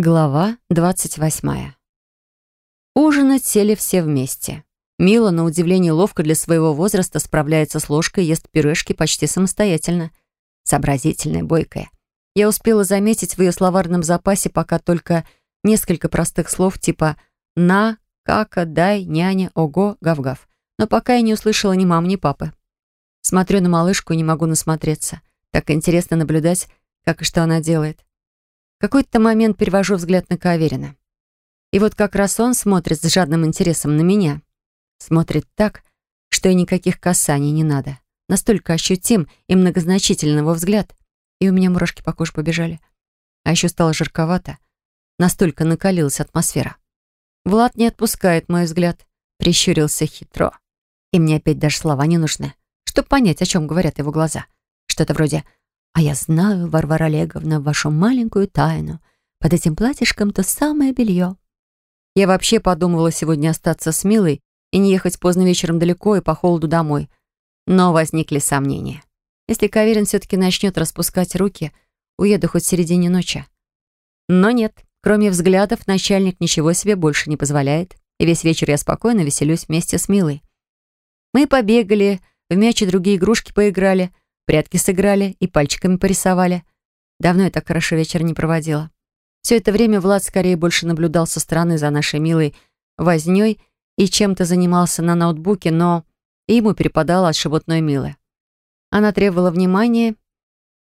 Глава двадцать восьмая. Ужинать сели все вместе. Мила, на удивление ловко для своего возраста, справляется с ложкой и ест пюрешки почти самостоятельно. Сообразительная, бойкая. Я успела заметить в ее словарном запасе пока только несколько простых слов типа «на», «кака», «дай», «няня», «ого», «гав-гав». Но пока я не услышала ни мамы, ни папы. Смотрю на малышку и не могу насмотреться. Так интересно наблюдать, как и что она делает. Какой-то момент перевожу взгляд на Каверина. И вот как раз он смотрит с жадным интересом на меня. Смотрит так, что и никаких касаний не надо. Настолько ощутим и многозначительный его взгляд. И у меня мурашки по коже побежали. А еще стало жарковато. Настолько накалилась атмосфера. Влад не отпускает мой взгляд. Прищурился хитро. И мне опять даже слова не нужны, чтобы понять, о чем говорят его глаза. Что-то вроде «А я знаю, Варвара Олеговна, вашу маленькую тайну. Под этим платьишком то самое белье». Я вообще подумывала сегодня остаться с Милой и не ехать поздно вечером далеко и по холоду домой. Но возникли сомнения. Если Каверин все-таки начнет распускать руки, уеду хоть в середине ночи. Но нет, кроме взглядов, начальник ничего себе больше не позволяет, и весь вечер я спокойно веселюсь вместе с Милой. Мы побегали, в мяч и другие игрушки поиграли, прятки сыграли и пальчиками порисовали. Давно я так хорошо вечер не проводила. Все это время Влад скорее больше наблюдал со стороны за нашей милой вознёй и чем-то занимался на ноутбуке, но и ему перепадало от шебутной Милы. Она требовала внимания,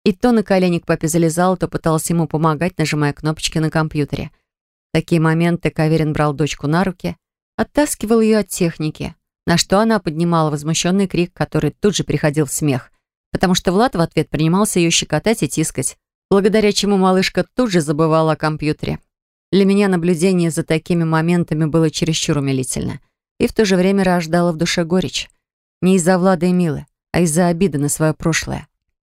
и то на колени к папе залезала, то пыталась ему помогать, нажимая кнопочки на компьютере. В такие моменты Каверин брал дочку на руки, оттаскивал ее от техники, на что она поднимала возмущенный крик, который тут же переходил в смех, потому что Влад в ответ принимался ее щекотать и тискать, благодаря чему малышка тут же забывала о компьютере. Для меня наблюдение за такими моментами было чересчур умилительно и в то же время рождало в душе горечь. Не из-за Влада и Милы, а из-за обиды на свое прошлое.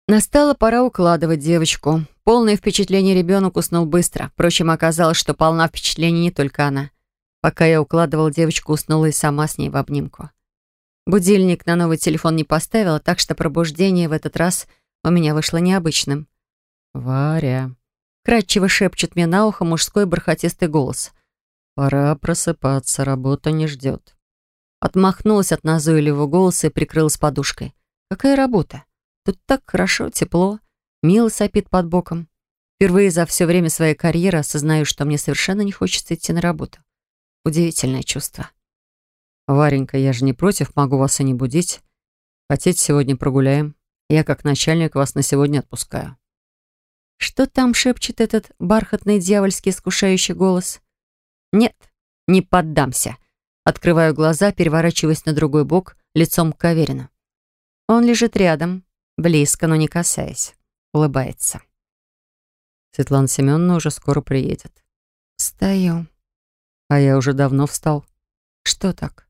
Настала пора укладывать девочку. Полное впечатление ребенок уснул быстро. Впрочем, оказалось, что полна впечатлений не только она. Пока я укладывал девочку, уснула и сама с ней в обнимку. Будильник на новый телефон не поставила, так что пробуждение в этот раз у меня вышло необычным. «Варя», — кратчево шепчет мне на ухо мужской бархатистый голос. «Пора просыпаться, работа не ждет». Отмахнулась от назойливого голоса и прикрылась подушкой. Какая работа? Тут так хорошо, тепло. Мила сопит под боком. Впервые за все время своей карьеры осознаю, что мне совершенно не хочется идти на работу. Удивительное чувство. «Варенька, я же не против, могу вас и не будить. Хотите, сегодня прогуляем? Я, как начальник, вас на сегодня отпускаю». Что там шепчет этот бархатный дьявольский искушающий голос? «Нет, не поддамся». Открываю глаза, переворачиваясь на другой бок, лицом к Каверину. Он лежит рядом, близко, но не касаясь. Улыбается. Светлана Семеновна уже скоро приедет. Встаю. А я уже давно встал. Что так?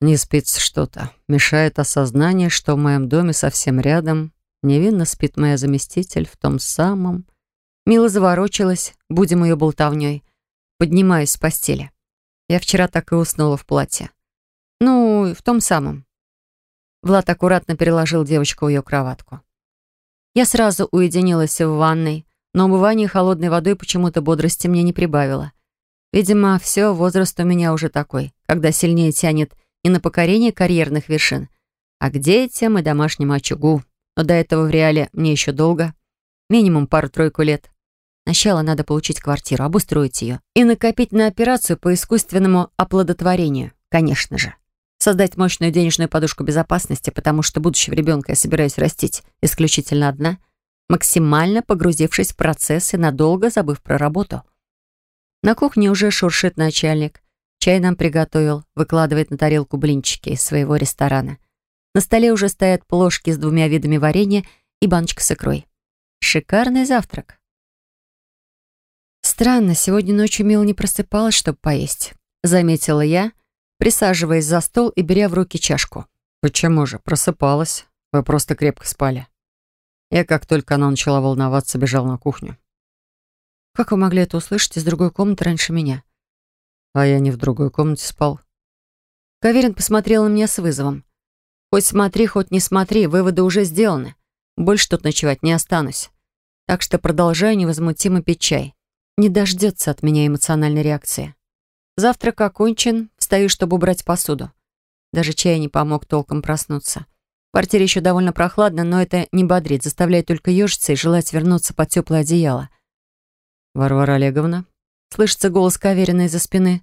Не спится что-то. Мешает осознание, что в моем доме совсем рядом невинно спит моя заместитель в том самом... Мила заворочилась, будем ее болтовней. Поднимаюсь с постели. Я вчера так и уснула в платье. Ну, в том самом. Влад аккуратно переложил девочку в ее кроватку. Я сразу уединилась в ванной, но умывание холодной водой почему-то бодрости мне не прибавило. Видимо, все, возраст у меня уже такой, когда сильнее тянет не на покорение карьерных вершин, а к детям и домашнему очагу. Но до этого в реале мне еще долго. Минимум пару-тройку лет. Сначала надо получить квартиру, обустроить ее и накопить на операцию по искусственному оплодотворению, конечно же создать мощную денежную подушку безопасности, потому что будущего ребенка я собираюсь растить исключительно одна, максимально погрузившись в процесс и надолго забыв про работу. На кухне уже шуршит начальник. Чай нам приготовил, выкладывает на тарелку блинчики из своего ресторана. На столе уже стоят плошки с двумя видами варенья и баночка с икрой. Шикарный завтрак. Странно, сегодня ночью Мила не просыпалась, чтобы поесть. Заметила я — присаживаясь за стол и беря в руки чашку. «Почему же? Просыпалась. Вы просто крепко спали». Я, как только она начала волноваться, бежал на кухню. «Как вы могли это услышать из другой комнаты раньше меня?» «А я не в другой комнате спал». Каверин посмотрел на меня с вызовом. «Хоть смотри, хоть не смотри, выводы уже сделаны. Больше тут ночевать не останусь. Так что продолжаю невозмутимо пить чай. не дождется от меня эмоциональной реакции. Завтрак окончен, встаю, чтобы убрать посуду. Даже чай не помог толком проснуться. В квартире еще довольно прохладно, но это не бодрит, заставляет только ежиться и желать вернуться под теплое одеяло. «Варвара Олеговна?» Слышится голос Каверина из-за спины.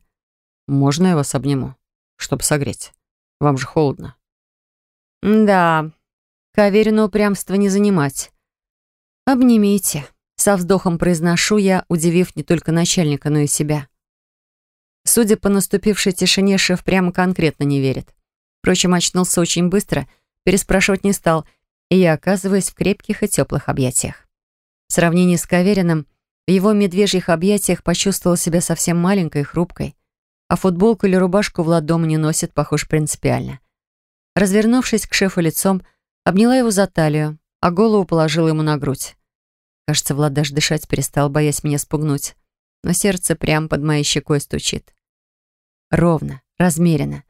«Можно я вас обниму, чтобы согреть? Вам же холодно». «Да, Каверину упрямство не занимать. Обнимите». Со вздохом произношу я, удивив не только начальника, но и себя. Судя по наступившей тишине, шеф прямо конкретно не верит. Впрочем, очнулся очень быстро, переспрашивать не стал, и я оказываюсь в крепких и теплых объятиях. В сравнении с Кавериным, в его медвежьих объятиях почувствовала себя совсем маленькой и хрупкой, а футболку или рубашку Влад дома не носит, похож принципиально. Развернувшись к шефу лицом, обняла его за талию, а голову положила ему на грудь. Кажется, Влад даже дышать перестал, боясь меня спугнуть но сердце прямо под моей щекой стучит. Ровно, размеренно.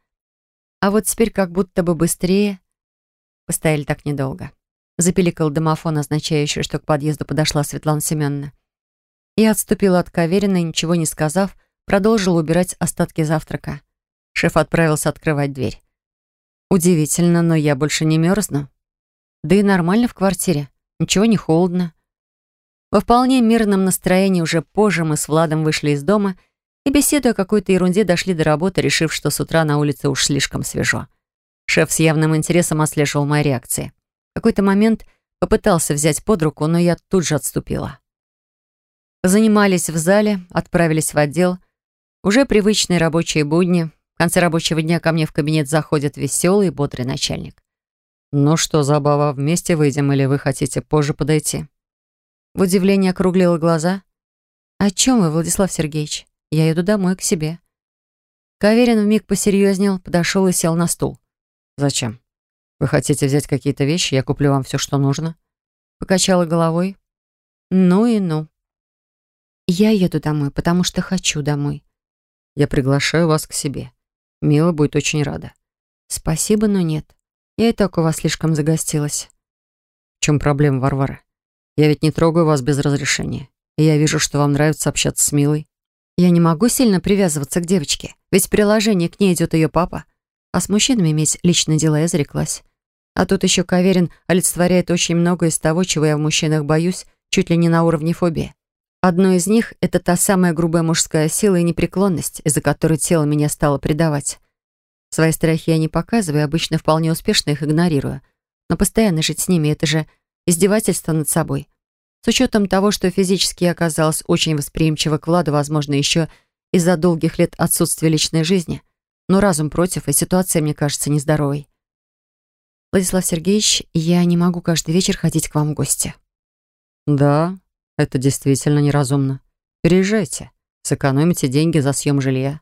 А вот теперь как будто бы быстрее. Постояли так недолго. Запиликал домофон, означающий, что к подъезду подошла Светлана Семеновна. Я отступила от Каверина ничего не сказав, продолжила убирать остатки завтрака. Шеф отправился открывать дверь. Удивительно, но я больше не мерзну. Да и нормально в квартире. Ничего не холодно. Во вполне мирном настроении уже позже мы с Владом вышли из дома и, беседуя о какой-то ерунде, дошли до работы, решив, что с утра на улице уж слишком свежо. Шеф с явным интересом отслеживал мои реакции. В какой-то момент попытался взять под руку, но я тут же отступила. Занимались в зале, отправились в отдел. Уже привычные рабочие будни. В конце рабочего дня ко мне в кабинет заходит веселый и бодрый начальник. «Ну что, Забава, вместе выйдем или вы хотите позже подойти?» В удивлении округлила глаза. «О чем вы, Владислав Сергеевич? Я еду домой, к себе». Каверин вмиг посерьезнел, подошел и сел на стул. «Зачем? Вы хотите взять какие-то вещи? Я куплю вам все, что нужно?» Покачала головой. «Ну и ну. Я еду домой, потому что хочу домой». «Я приглашаю вас к себе. Мила будет очень рада». «Спасибо, но нет. Я и так у вас слишком загостилась». «В чем проблема, Варвара?» Я ведь не трогаю вас без разрешения. И я вижу, что вам нравится общаться с Милой. Я не могу сильно привязываться к девочке, ведь в приложении к ней идет ее папа. А с мужчинами иметь личные дела я зареклась. А тут еще Каверин олицетворяет очень много из того, чего я в мужчинах боюсь, чуть ли не на уровне фобии. Одно из них — это та самая грубая мужская сила и непреклонность, из-за которой тело меня стало предавать. Свои страхи я не показываю, обычно вполне успешно их игнорирую. Но постоянно жить с ними — это же издевательство над собой. С учетом того, что физически я оказалась очень восприимчива к Владу, возможно, еще из-за долгих лет отсутствия личной жизни. Но разум против, и ситуация, мне кажется, нездоровой. Владислав Сергеевич, я не могу каждый вечер ходить к вам в гости. Да, это действительно неразумно. Переезжайте, сэкономите деньги за съем жилья.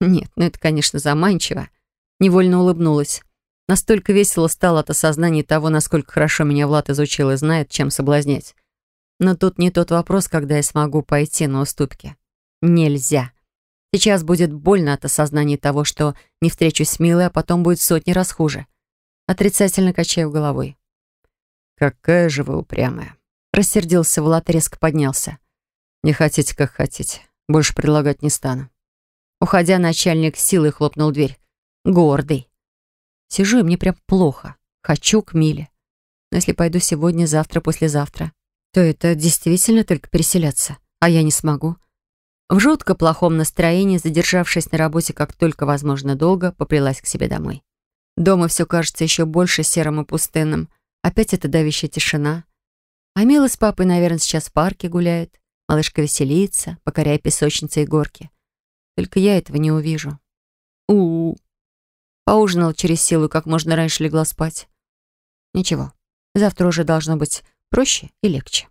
Нет, ну это, конечно, заманчиво. Невольно улыбнулась. Настолько весело стало от осознания того, насколько хорошо меня Влад изучил и знает, чем соблазнять. Но тут не тот вопрос, когда я смогу пойти на уступки. Нельзя. Сейчас будет больно от осознания того, что не встречусь с Милой, а потом будет сотни раз хуже. Отрицательно качаю головой. «Какая же вы упрямая!» Рассердился Влад, резко поднялся. «Не хотите, как хотите. Больше предлагать не стану». Уходя, начальник силой хлопнул дверь. Гордый. Сижу, и мне прям плохо. Хочу к Миле. Но если пойду сегодня, завтра, послезавтра, то это действительно только переселяться, а я не смогу. В жутко плохом настроении, задержавшись на работе как только возможно долго, поплелась к себе домой. Дома все кажется еще больше серым и пустынным. Опять эта давящая тишина. А Мила с папой, наверное, сейчас в парке гуляет. Малышка веселится, покоряя песочницы и горки. Только я этого не увижу. У-у-у. Поужинал через силу как можно раньше легла спать. Ничего, завтра уже должно быть проще и легче.